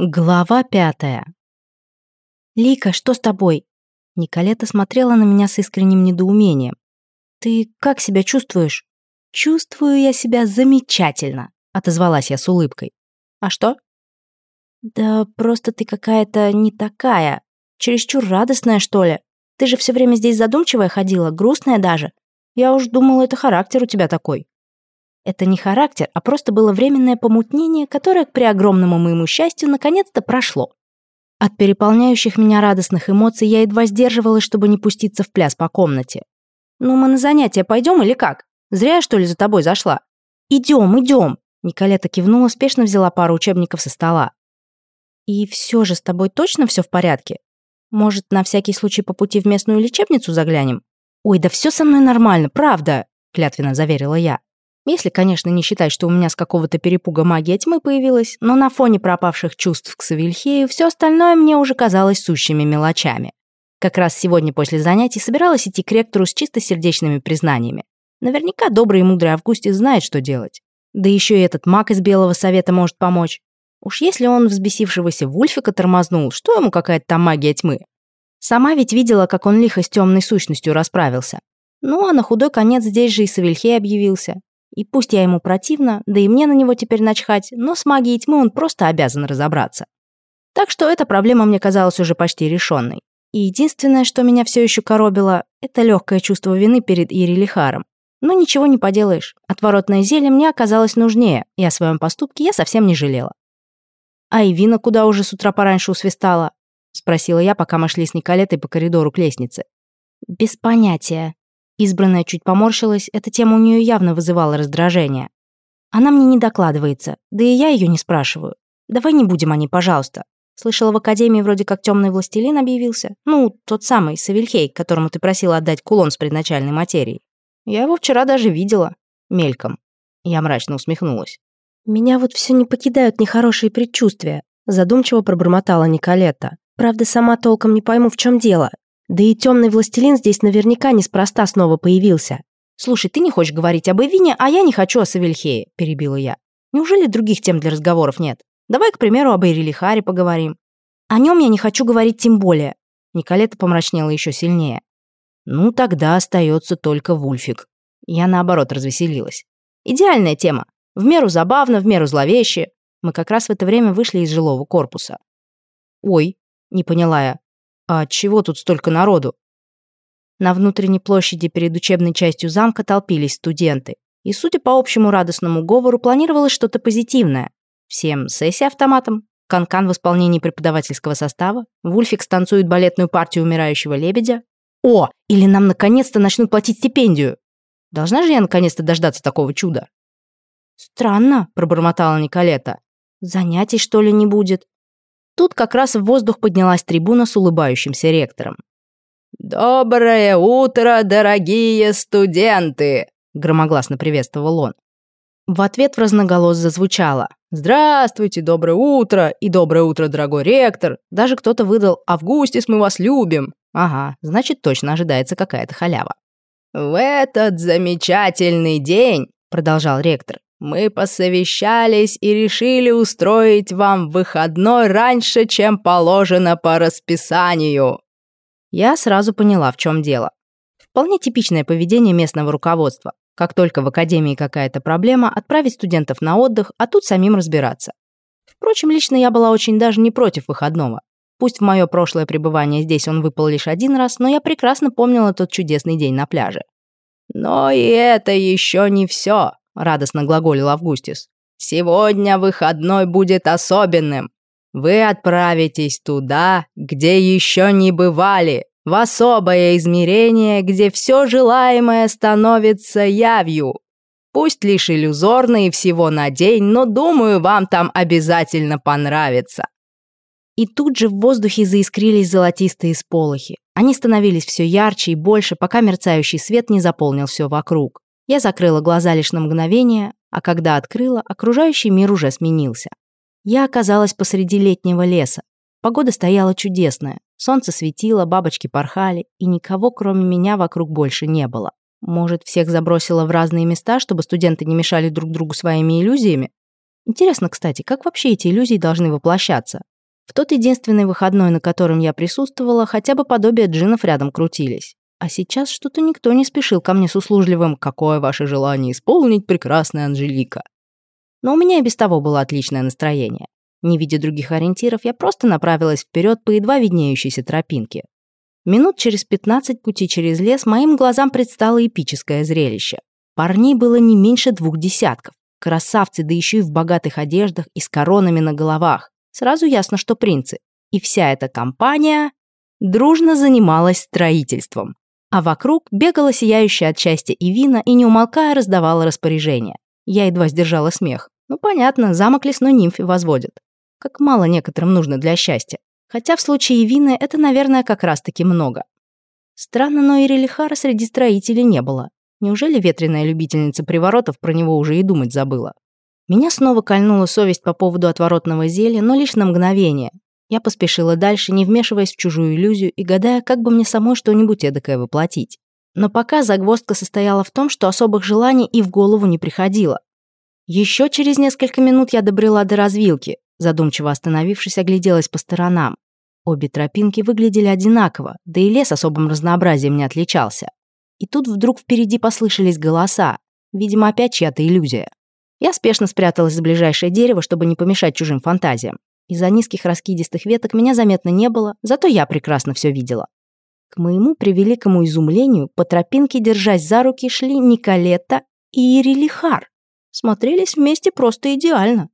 Глава пятая. «Лика, что с тобой?» Николета смотрела на меня с искренним недоумением. «Ты как себя чувствуешь?» «Чувствую я себя замечательно», — отозвалась я с улыбкой. «А что?» «Да просто ты какая-то не такая. Чересчур радостная, что ли. Ты же все время здесь задумчивая ходила, грустная даже. Я уж думала, это характер у тебя такой». Это не характер, а просто было временное помутнение, которое, к преогромному моему счастью, наконец-то прошло. От переполняющих меня радостных эмоций я едва сдерживалась, чтобы не пуститься в пляс по комнате. «Ну, мы на занятия пойдем или как? Зря я, что ли, за тобой зашла?» «Идем, идем!» Николета кивнула, спешно взяла пару учебников со стола. «И все же с тобой точно все в порядке? Может, на всякий случай по пути в местную лечебницу заглянем?» «Ой, да все со мной нормально, правда!» — клятвенно заверила я. Если, конечно, не считать, что у меня с какого-то перепуга магия тьмы появилась, но на фоне пропавших чувств к Савельхею все остальное мне уже казалось сущими мелочами. Как раз сегодня после занятий собиралась идти к ректору с чисто сердечными признаниями. Наверняка добрый и мудрый Августин знает, что делать. Да еще и этот маг из Белого Совета может помочь. Уж если он взбесившегося Вульфика тормознул, что ему какая-то там магия тьмы? Сама ведь видела, как он лихо с темной сущностью расправился. Ну а на худой конец здесь же и Савельхей объявился. И пусть я ему противна, да и мне на него теперь начхать, но с магией тьмы он просто обязан разобраться. Так что эта проблема мне казалась уже почти решенной. И единственное, что меня все еще коробило, это легкое чувство вины перед Ирилихаром. Но ничего не поделаешь. Отворотное зелье мне оказалось нужнее, и о своем поступке я совсем не жалела. «А Ивина куда уже с утра пораньше усвистала?» — спросила я, пока мы шли с Николетой по коридору к лестнице. «Без понятия», Избранная чуть поморщилась, эта тема у нее явно вызывала раздражение. Она мне не докладывается, да и я ее не спрашиваю. Давай не будем о ней, пожалуйста. Слышала в академии вроде как темный властелин объявился. Ну, тот самый, Савельхей, которому ты просила отдать кулон с предначальной материей. Я его вчера даже видела. Мельком. Я мрачно усмехнулась. Меня вот все не покидают нехорошие предчувствия. Задумчиво пробормотала Николета. Правда, сама толком не пойму, в чем дело. Да и темный властелин здесь наверняка неспроста снова появился. «Слушай, ты не хочешь говорить об Эвине, а я не хочу о Савельхее», — перебила я. «Неужели других тем для разговоров нет? Давай, к примеру, об Эрилихаре поговорим». «О нем я не хочу говорить тем более». Николета помрачнела еще сильнее. «Ну, тогда остается только Вульфик». Я, наоборот, развеселилась. «Идеальная тема. В меру забавно, в меру зловеще». Мы как раз в это время вышли из жилого корпуса. «Ой», — не поняла я, «А чего тут столько народу?» На внутренней площади перед учебной частью замка толпились студенты. И, судя по общему радостному говору, планировалось что-то позитивное. Всем сессия автоматом, Канкан -кан в исполнении преподавательского состава, Вульфик станцует балетную партию умирающего лебедя. О, или нам наконец-то начнут платить стипендию. Должна же я наконец-то дождаться такого чуда? Странно, пробормотала Николета. Занятий, что ли, не будет? Тут как раз в воздух поднялась трибуна с улыбающимся ректором. «Доброе утро, дорогие студенты!» — громогласно приветствовал он. В ответ в разноголос зазвучало «Здравствуйте, доброе утро!» и «Доброе утро, дорогой ректор!» Даже кто-то выдал «Августис, мы вас любим!» Ага, значит, точно ожидается какая-то халява. «В этот замечательный день!» — продолжал ректор. Мы посовещались и решили устроить вам выходной раньше, чем положено по расписанию». Я сразу поняла, в чем дело. Вполне типичное поведение местного руководства. Как только в академии какая-то проблема, отправить студентов на отдых, а тут самим разбираться. Впрочем, лично я была очень даже не против выходного. Пусть в мое прошлое пребывание здесь он выпал лишь один раз, но я прекрасно помнила тот чудесный день на пляже. Но и это еще не все. — радостно глаголил Августис. «Сегодня выходной будет особенным. Вы отправитесь туда, где еще не бывали, в особое измерение, где все желаемое становится явью. Пусть лишь иллюзорные всего на день, но, думаю, вам там обязательно понравится». И тут же в воздухе заискрились золотистые сполохи. Они становились все ярче и больше, пока мерцающий свет не заполнил все вокруг. Я закрыла глаза лишь на мгновение, а когда открыла, окружающий мир уже сменился. Я оказалась посреди летнего леса. Погода стояла чудесная. Солнце светило, бабочки порхали, и никого, кроме меня, вокруг больше не было. Может, всех забросило в разные места, чтобы студенты не мешали друг другу своими иллюзиями? Интересно, кстати, как вообще эти иллюзии должны воплощаться? В тот единственный выходной, на котором я присутствовала, хотя бы подобие джинов рядом крутились. А сейчас что-то никто не спешил ко мне с услужливым «Какое ваше желание исполнить, прекрасная Анжелика?» Но у меня и без того было отличное настроение. Не видя других ориентиров, я просто направилась вперед по едва виднеющейся тропинке. Минут через 15 пути через лес моим глазам предстало эпическое зрелище. Парней было не меньше двух десятков. Красавцы, да еще и в богатых одеждах и с коронами на головах. Сразу ясно, что принцы. И вся эта компания дружно занималась строительством а вокруг бегала сияющая от счастья Ивина и, не умолкая, раздавала распоряжение. Я едва сдержала смех. Ну, понятно, замок лесной нимфы возводят. Как мало некоторым нужно для счастья. Хотя в случае Ивины это, наверное, как раз-таки много. Странно, но и среди строителей не было. Неужели ветреная любительница приворотов про него уже и думать забыла? Меня снова кольнула совесть по поводу отворотного зелья, но лишь на мгновение. Я поспешила дальше, не вмешиваясь в чужую иллюзию и гадая, как бы мне самой что-нибудь эдакое воплотить. Но пока загвоздка состояла в том, что особых желаний и в голову не приходило. Еще через несколько минут я добрела до развилки. Задумчиво остановившись, огляделась по сторонам. Обе тропинки выглядели одинаково, да и лес особым разнообразием не отличался. И тут вдруг впереди послышались голоса. Видимо, опять чья-то иллюзия. Я спешно спряталась за ближайшее дерево, чтобы не помешать чужим фантазиям. Из-за низких раскидистых веток меня заметно не было, зато я прекрасно все видела. К моему превеликому изумлению по тропинке, держась за руки, шли Николета и Ирилихар. Смотрелись вместе просто идеально.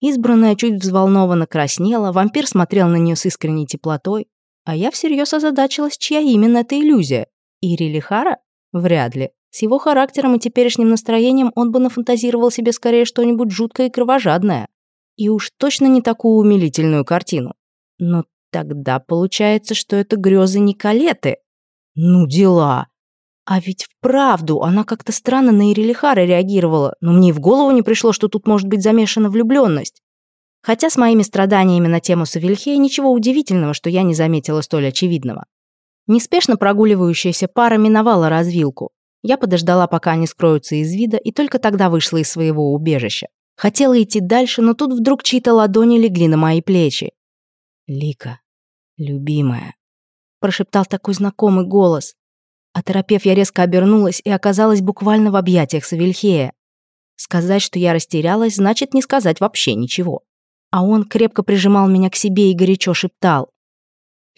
Избранная чуть взволнованно краснела, вампир смотрел на нее с искренней теплотой, а я всерьез озадачилась, чья именно эта иллюзия. Ирилихара? Вряд ли. С его характером и теперешним настроением он бы нафантазировал себе скорее что-нибудь жуткое и кровожадное и уж точно не такую умилительную картину. Но тогда получается, что это грезы не Николеты. Ну дела. А ведь вправду она как-то странно на Ирилихара реагировала, но мне и в голову не пришло, что тут может быть замешана влюбленность. Хотя с моими страданиями на тему Савельхея ничего удивительного, что я не заметила столь очевидного. Неспешно прогуливающаяся пара миновала развилку. Я подождала, пока они скроются из вида, и только тогда вышла из своего убежища. Хотела идти дальше, но тут вдруг чьи-то ладони легли на мои плечи. «Лика, любимая», — прошептал такой знакомый голос. Оторопев, я резко обернулась и оказалась буквально в объятиях Савельхея. Сказать, что я растерялась, значит не сказать вообще ничего. А он крепко прижимал меня к себе и горячо шептал.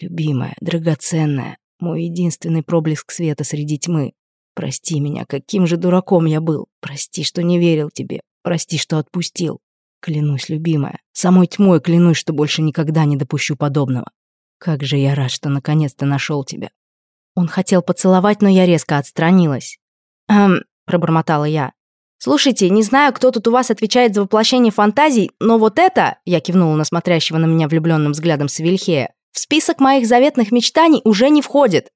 «Любимая, драгоценная, мой единственный проблеск света среди тьмы. Прости меня, каким же дураком я был. Прости, что не верил тебе. Прости, что отпустил. Клянусь, любимая. Самой тьмой клянусь, что больше никогда не допущу подобного. Как же я рад, что наконец-то нашел тебя. Он хотел поцеловать, но я резко отстранилась. «Эм», — пробормотала я. «Слушайте, не знаю, кто тут у вас отвечает за воплощение фантазий, но вот это...» Я кивнула на смотрящего на меня влюбленным взглядом Савельхея. «В список моих заветных мечтаний уже не входит».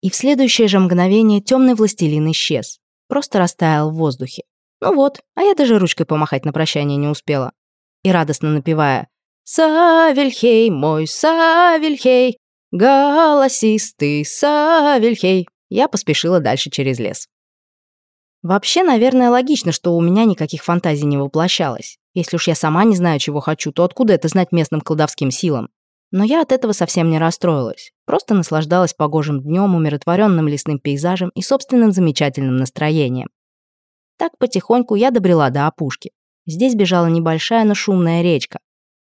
И в следующее же мгновение темный властелин исчез. Просто растаял в воздухе. Ну Вот, а я даже ручкой помахать на прощание не успела. И радостно напевая «Савельхей, мой Савельхей, голосистый Савельхей», я поспешила дальше через лес. Вообще, наверное, логично, что у меня никаких фантазий не воплощалось. Если уж я сама не знаю, чего хочу, то откуда это знать местным колдовским силам? Но я от этого совсем не расстроилась. Просто наслаждалась погожим днем, умиротворенным лесным пейзажем и собственным замечательным настроением. Так потихоньку я добрела до опушки. Здесь бежала небольшая, но шумная речка.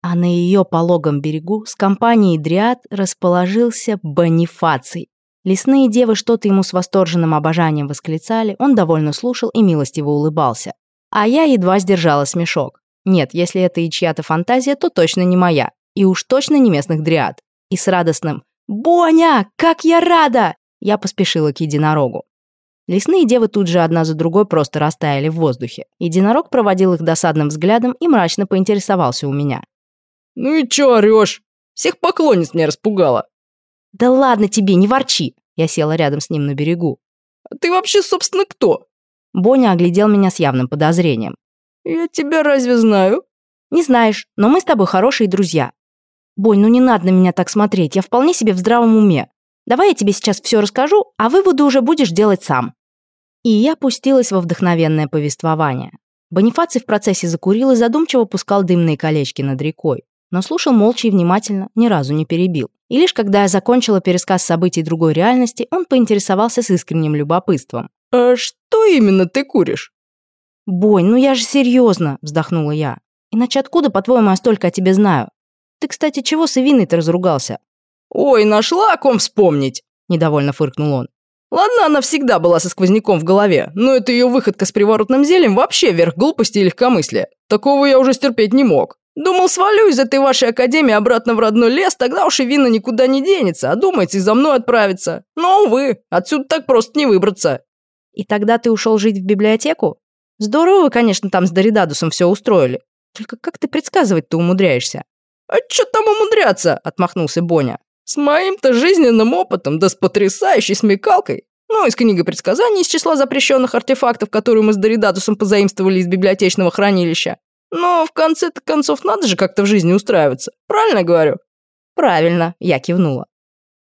А на ее пологом берегу с компанией Дриад расположился Бонифаций. Лесные девы что-то ему с восторженным обожанием восклицали, он довольно слушал и милостиво улыбался. А я едва сдержала смешок. Нет, если это и чья-то фантазия, то точно не моя. И уж точно не местных дриад. И с радостным «Боня, как я рада!» я поспешила к единорогу. Лесные девы тут же одна за другой просто растаяли в воздухе. Единорог проводил их досадным взглядом и мрачно поинтересовался у меня. «Ну и чё орёшь? Всех поклонниц мне распугало". «Да ладно тебе, не ворчи!» Я села рядом с ним на берегу. «А ты вообще, собственно, кто?» Боня оглядел меня с явным подозрением. «Я тебя разве знаю?» «Не знаешь, но мы с тобой хорошие друзья. Бонь, ну не надо на меня так смотреть, я вполне себе в здравом уме. Давай я тебе сейчас все расскажу, а выводы уже будешь делать сам». И я пустилась во вдохновенное повествование. Бонифаций в процессе закурил и задумчиво пускал дымные колечки над рекой, но слушал молча и внимательно, ни разу не перебил. И лишь когда я закончила пересказ событий другой реальности, он поинтересовался с искренним любопытством. «А что именно ты куришь?» «Бонь, ну я же серьезно!» – вздохнула я. «Иначе откуда, по-твоему, я столько о тебе знаю? Ты, кстати, чего с Ивиной-то разругался?» «Ой, нашла о ком вспомнить!» – недовольно фыркнул он. Ладно, она всегда была со сквозняком в голове, но это ее выходка с приворотным зельем вообще верх глупости и легкомыслия. Такого я уже стерпеть не мог. Думал, свалю из этой вашей академии обратно в родной лес, тогда уж и вина никуда не денется, а думаете, за мной отправиться? Но, увы, отсюда так просто не выбраться. И тогда ты ушел жить в библиотеку? Здорово вы, конечно, там с Доридадусом все устроили. Только как ты предсказывать-то умудряешься? А что там умудряться? Отмахнулся Боня. С моим-то жизненным опытом, да с потрясающей смекалкой. Ну, из книги предсказаний, из числа запрещенных артефактов, которые мы с Доридатусом позаимствовали из библиотечного хранилища. Но в конце-то концов надо же как-то в жизни устраиваться. Правильно говорю? Правильно, я кивнула.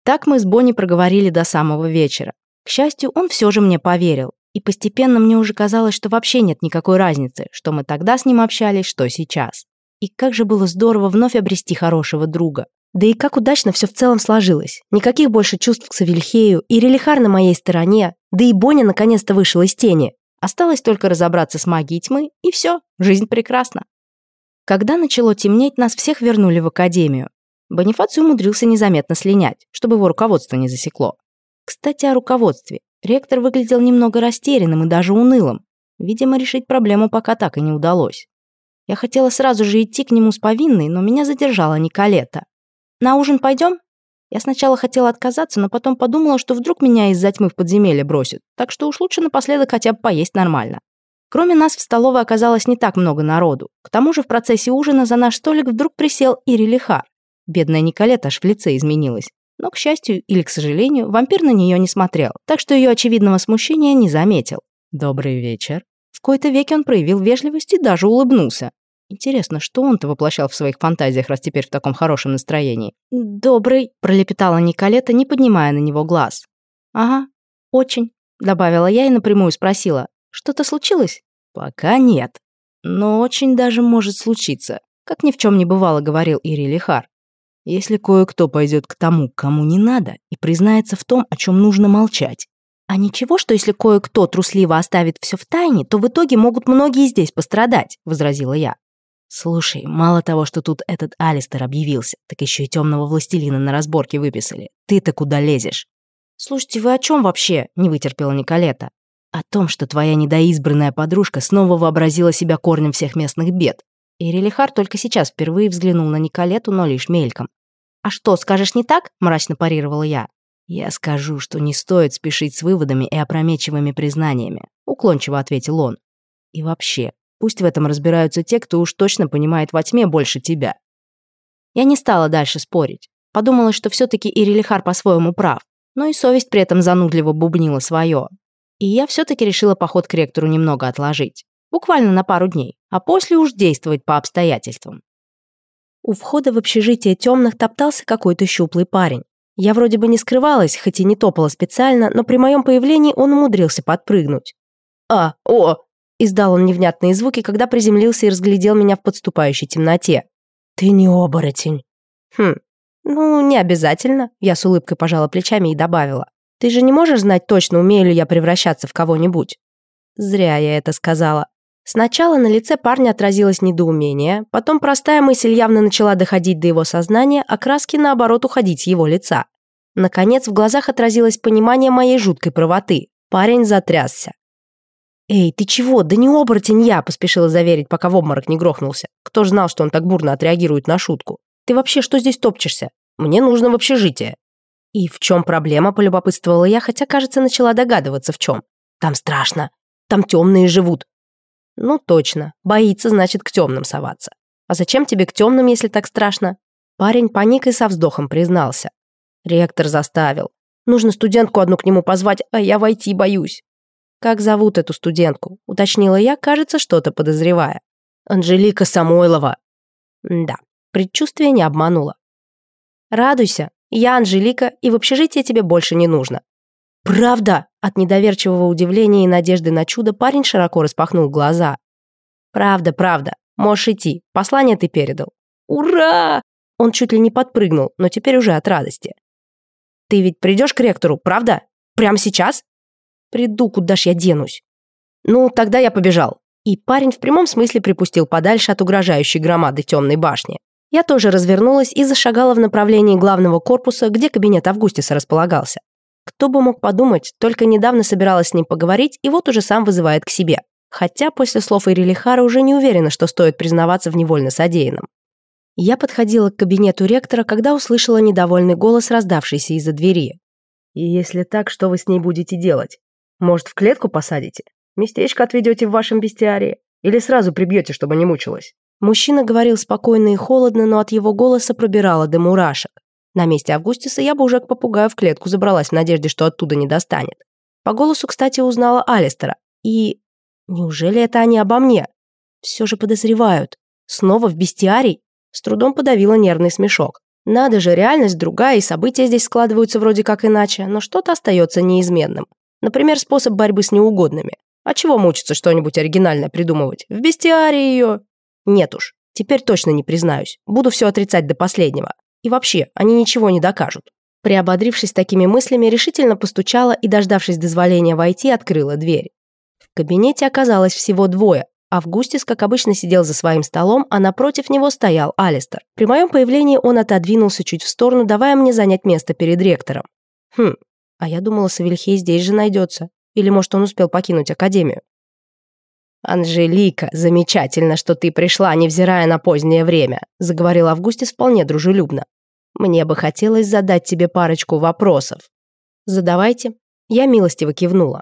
Так мы с Бонни проговорили до самого вечера. К счастью, он все же мне поверил. И постепенно мне уже казалось, что вообще нет никакой разницы, что мы тогда с ним общались, что сейчас. И как же было здорово вновь обрести хорошего друга. Да и как удачно все в целом сложилось. Никаких больше чувств к Савельхею и Релихар на моей стороне, да и Боня наконец-то вышел из тени. Осталось только разобраться с магией тьмы, и все, жизнь прекрасна. Когда начало темнеть, нас всех вернули в академию. Бонифаций умудрился незаметно слинять, чтобы его руководство не засекло. Кстати, о руководстве. Ректор выглядел немного растерянным и даже унылым. Видимо, решить проблему пока так и не удалось. Я хотела сразу же идти к нему с повинной, но меня задержала Николета. На ужин пойдем? Я сначала хотела отказаться, но потом подумала, что вдруг меня из-за тьмы в подземелье бросят, так что уж лучше напоследок хотя бы поесть нормально. Кроме нас в столовой оказалось не так много народу. К тому же в процессе ужина за наш столик вдруг присел Ири Лихар. Бедная Николет аж в лице изменилась. Но, к счастью или к сожалению, вампир на нее не смотрел, так что ее очевидного смущения не заметил. «Добрый вечер». В какой-то веке он проявил вежливость и даже улыбнулся. Интересно, что он-то воплощал в своих фантазиях, раз теперь в таком хорошем настроении? «Добрый», — пролепетала Николета, не поднимая на него глаз. «Ага, очень», — добавила я и напрямую спросила. «Что-то случилось?» «Пока нет. Но очень даже может случиться», — как ни в чем не бывало, говорил Ири Лихар. «Если кое-кто пойдет к тому, кому не надо, и признается в том, о чем нужно молчать, а ничего, что если кое-кто трусливо оставит все в тайне, то в итоге могут многие здесь пострадать, возразила я. «Слушай, мало того, что тут этот Алистер объявился, так еще и темного властелина на разборке выписали. Ты-то куда лезешь?» «Слушайте, вы о чем вообще?» — не вытерпела Николета. «О том, что твоя недоизбранная подружка снова вообразила себя корнем всех местных бед». И Релихар только сейчас впервые взглянул на Николету, но лишь мельком. «А что, скажешь не так?» — мрачно парировала я. «Я скажу, что не стоит спешить с выводами и опрометчивыми признаниями», — уклончиво ответил он. «И вообще, Пусть в этом разбираются те, кто уж точно понимает во тьме больше тебя. Я не стала дальше спорить. Подумала, что все-таки Ирилихар по-своему прав, но и совесть при этом занудливо бубнила свое. И я все-таки решила поход к ректору немного отложить. Буквально на пару дней, а после уж действовать по обстоятельствам. У входа в общежитие темных топтался какой-то щуплый парень. Я вроде бы не скрывалась, хоть и не топала специально, но при моем появлении он умудрился подпрыгнуть. «А, о, Издал он невнятные звуки, когда приземлился и разглядел меня в подступающей темноте. «Ты не оборотень». «Хм, ну, не обязательно», — я с улыбкой пожала плечами и добавила. «Ты же не можешь знать точно, умею ли я превращаться в кого-нибудь?» Зря я это сказала. Сначала на лице парня отразилось недоумение, потом простая мысль явно начала доходить до его сознания, а краски, наоборот, уходить с его лица. Наконец, в глазах отразилось понимание моей жуткой правоты. Парень затрясся. «Эй, ты чего? Да не оборотень я!» — поспешила заверить, пока в обморок не грохнулся. Кто ж знал, что он так бурно отреагирует на шутку? «Ты вообще что здесь топчешься? Мне нужно в общежитие». «И в чем проблема?» — полюбопытствовала я, хотя, кажется, начала догадываться, в чем. «Там страшно. Там темные живут». «Ну точно. Боится, значит, к темным соваться. А зачем тебе к темным, если так страшно?» Парень паникой со вздохом признался. Ректор заставил. «Нужно студентку одну к нему позвать, а я войти боюсь». «Как зовут эту студентку?» — уточнила я, кажется, что-то подозревая. «Анжелика Самойлова». Да, предчувствие не обмануло. «Радуйся, я Анжелика, и в общежитии тебе больше не нужно». «Правда?» — от недоверчивого удивления и надежды на чудо парень широко распахнул глаза. «Правда, правда. Можешь идти. Послание ты передал». «Ура!» Он чуть ли не подпрыгнул, но теперь уже от радости. «Ты ведь придешь к ректору, правда? Прямо сейчас?» Приду, куда ж я денусь?» Ну, тогда я побежал. И парень в прямом смысле припустил подальше от угрожающей громады темной башни. Я тоже развернулась и зашагала в направлении главного корпуса, где кабинет Августиса располагался. Кто бы мог подумать, только недавно собиралась с ним поговорить, и вот уже сам вызывает к себе. Хотя после слов Ирилихара уже не уверена, что стоит признаваться в невольно содеянном. Я подходила к кабинету ректора, когда услышала недовольный голос, раздавшийся из-за двери. «И если так, что вы с ней будете делать?» Может, в клетку посадите? Местечко отведете в вашем бестиарии? Или сразу прибьете, чтобы не мучилась?» Мужчина говорил спокойно и холодно, но от его голоса пробирало до мурашек. На месте Августиса я бы уже к попугаю в клетку забралась в надежде, что оттуда не достанет. По голосу, кстати, узнала Алистера. И... Неужели это они обо мне? Все же подозревают. Снова в бестиарий? С трудом подавила нервный смешок. Надо же, реальность другая, и события здесь складываются вроде как иначе, но что-то остается неизменным. Например, способ борьбы с неугодными. А чего мучиться что-нибудь оригинальное придумывать? В бестиарии ее... Нет уж, теперь точно не признаюсь. Буду все отрицать до последнего. И вообще, они ничего не докажут. Приободрившись такими мыслями, решительно постучала и, дождавшись дозволения войти, открыла дверь. В кабинете оказалось всего двое. Августис, как обычно, сидел за своим столом, а напротив него стоял Алистер. При моем появлении он отодвинулся чуть в сторону, давая мне занять место перед ректором. Хм, а я думала, Савельхей здесь же найдется. Или, может, он успел покинуть Академию. «Анжелика, замечательно, что ты пришла, невзирая на позднее время», заговорил Августис вполне дружелюбно. «Мне бы хотелось задать тебе парочку вопросов». «Задавайте». Я милостиво кивнула.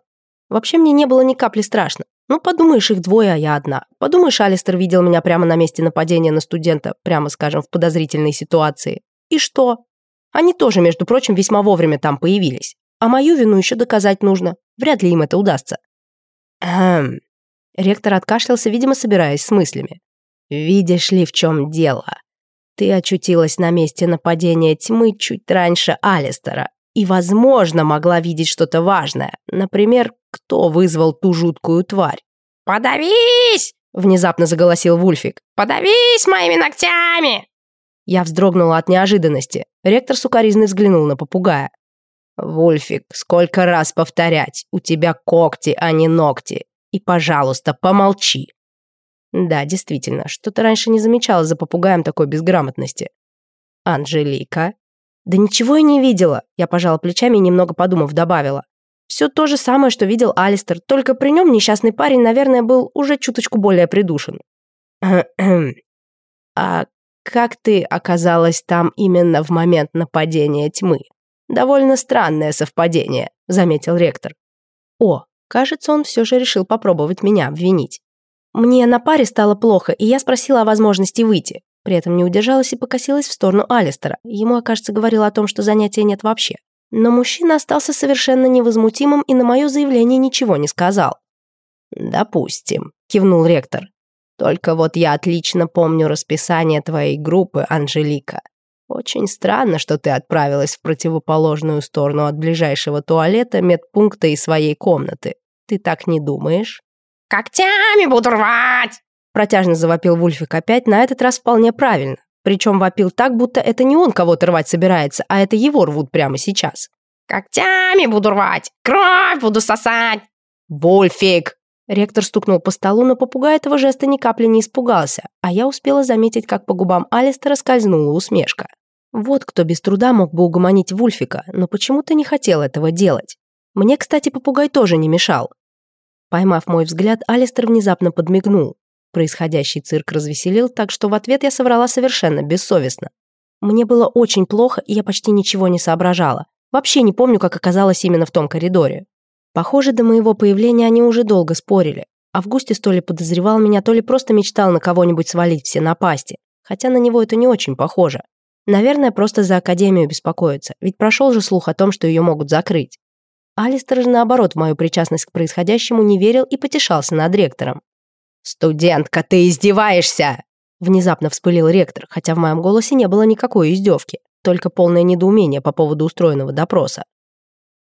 Вообще мне не было ни капли страшно. Ну, подумаешь, их двое, а я одна. Подумаешь, Алистер видел меня прямо на месте нападения на студента, прямо скажем, в подозрительной ситуации. И что? Они тоже, между прочим, весьма вовремя там появились а мою вину еще доказать нужно. Вряд ли им это удастся». «Эм...» Ректор откашлялся, видимо, собираясь с мыслями. «Видишь ли, в чем дело? Ты очутилась на месте нападения тьмы чуть раньше Алистера и, возможно, могла видеть что-то важное. Например, кто вызвал ту жуткую тварь?» «Подавись!» — внезапно заголосил Вульфик. «Подавись моими ногтями!» Я вздрогнула от неожиданности. Ректор сукоризный взглянул на попугая. «Вульфик, сколько раз повторять, у тебя когти, а не ногти. И, пожалуйста, помолчи». Да, действительно, что-то раньше не замечала за попугаем такой безграмотности. «Анжелика?» «Да ничего я не видела», — я пожала плечами и, немного подумав, добавила. «Все то же самое, что видел Алистер, только при нем несчастный парень, наверное, был уже чуточку более придушен». «А как ты оказалась там именно в момент нападения тьмы?» «Довольно странное совпадение», — заметил ректор. «О, кажется, он все же решил попробовать меня обвинить. Мне на паре стало плохо, и я спросила о возможности выйти. При этом не удержалась и покосилась в сторону Алистера. Ему, кажется, говорил о том, что занятия нет вообще. Но мужчина остался совершенно невозмутимым и на мое заявление ничего не сказал. «Допустим», — кивнул ректор. «Только вот я отлично помню расписание твоей группы, Анжелика. Очень странно, что ты отправилась в противоположную сторону от ближайшего туалета, медпункта и своей комнаты. Ты так не думаешь?» «Когтями буду рвать!» Протяжно завопил Вульфик опять, на этот раз вполне правильно. Причем вопил так, будто это не он кого-то рвать собирается, а это его рвут прямо сейчас. «Когтями буду рвать! Кровь буду сосать!» «Вульфик!» Ректор стукнул по столу, но попугай этого жеста ни капли не испугался, а я успела заметить, как по губам Алистера скользнула усмешка. Вот кто без труда мог бы угомонить Вульфика, но почему-то не хотел этого делать. Мне, кстати, попугай тоже не мешал. Поймав мой взгляд, Алистер внезапно подмигнул. Происходящий цирк развеселил, так что в ответ я соврала совершенно бессовестно. Мне было очень плохо, и я почти ничего не соображала. Вообще не помню, как оказалось именно в том коридоре. Похоже, до моего появления они уже долго спорили. Августис то ли подозревал меня, то ли просто мечтал на кого-нибудь свалить все напасти. Хотя на него это не очень похоже. Наверное, просто за Академию беспокоятся, ведь прошел же слух о том, что ее могут закрыть. Алистер же, наоборот, в мою причастность к происходящему не верил и потешался над ректором. «Студентка, ты издеваешься!» Внезапно вспылил ректор, хотя в моем голосе не было никакой издевки, только полное недоумение по поводу устроенного допроса.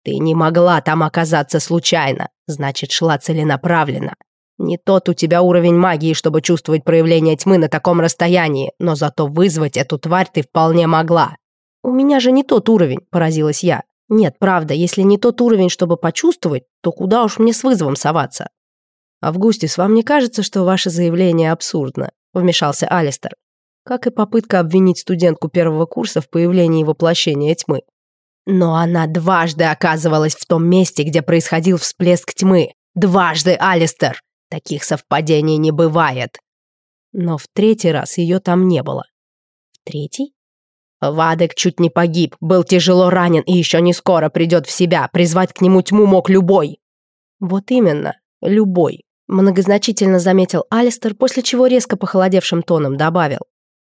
«Ты не могла там оказаться случайно, значит, шла целенаправленно. Не тот у тебя уровень магии, чтобы чувствовать проявление тьмы на таком расстоянии, но зато вызвать эту тварь ты вполне могла. У меня же не тот уровень, поразилась я. Нет, правда, если не тот уровень, чтобы почувствовать, то куда уж мне с вызовом соваться? «Августис, вам не кажется, что ваше заявление абсурдно?» – вмешался Алистер. Как и попытка обвинить студентку первого курса в появлении воплощения тьмы. Но она дважды оказывалась в том месте, где происходил всплеск тьмы. Дважды, Алистер! Таких совпадений не бывает. Но в третий раз ее там не было. В третий? Вадек чуть не погиб, был тяжело ранен и еще не скоро придет в себя. Призвать к нему тьму мог любой. Вот именно, любой. Многозначительно заметил Алистер, после чего резко похолодевшим тоном добавил.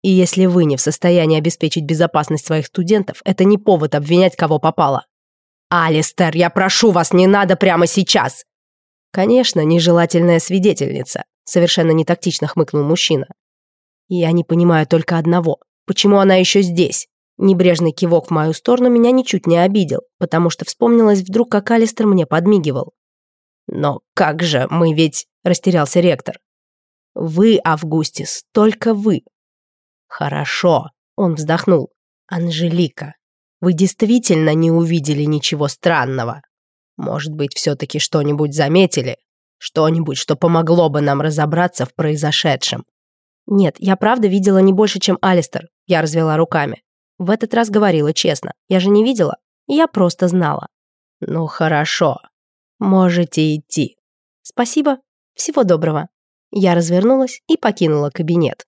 И если вы не в состоянии обеспечить безопасность своих студентов, это не повод обвинять кого попало. «Алистер, я прошу вас, не надо прямо сейчас! «Конечно, нежелательная свидетельница», — совершенно не тактично хмыкнул мужчина. «Я не понимаю только одного. Почему она еще здесь?» Небрежный кивок в мою сторону меня ничуть не обидел, потому что вспомнилось вдруг, как Алистер мне подмигивал. «Но как же, мы ведь...» — растерялся ректор. «Вы, Августис, только вы». «Хорошо», — он вздохнул. «Анжелика, вы действительно не увидели ничего странного?» Может быть, все-таки что-нибудь заметили? Что-нибудь, что помогло бы нам разобраться в произошедшем?» «Нет, я правда видела не больше, чем Алистер», — я развела руками. В этот раз говорила честно. Я же не видела. Я просто знала. «Ну хорошо. Можете идти». «Спасибо. Всего доброго». Я развернулась и покинула кабинет.